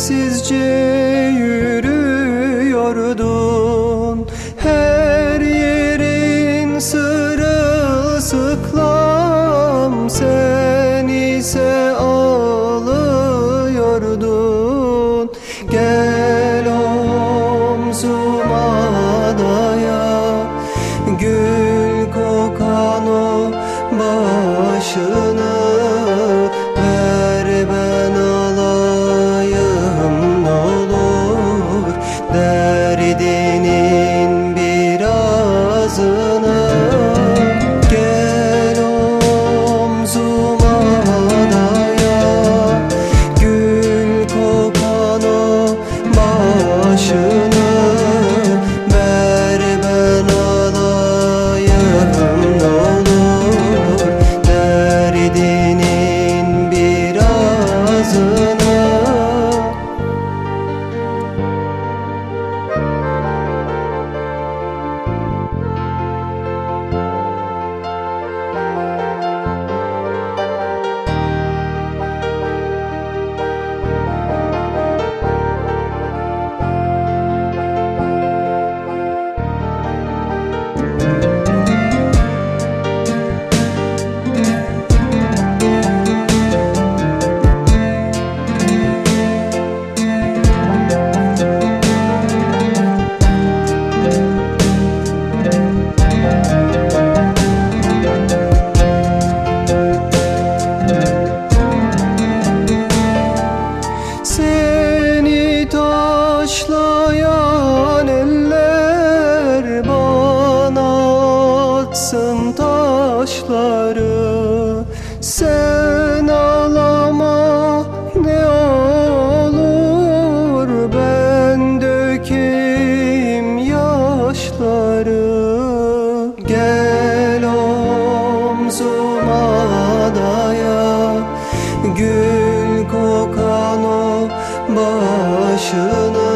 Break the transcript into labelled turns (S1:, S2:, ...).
S1: sessizce yürüyordun. Her yerin sırılsıklam. Sen ise ağlıyordun. Gel omzuma daya. Gül kokan o başına Gel omzuma daya Gül kokan o başını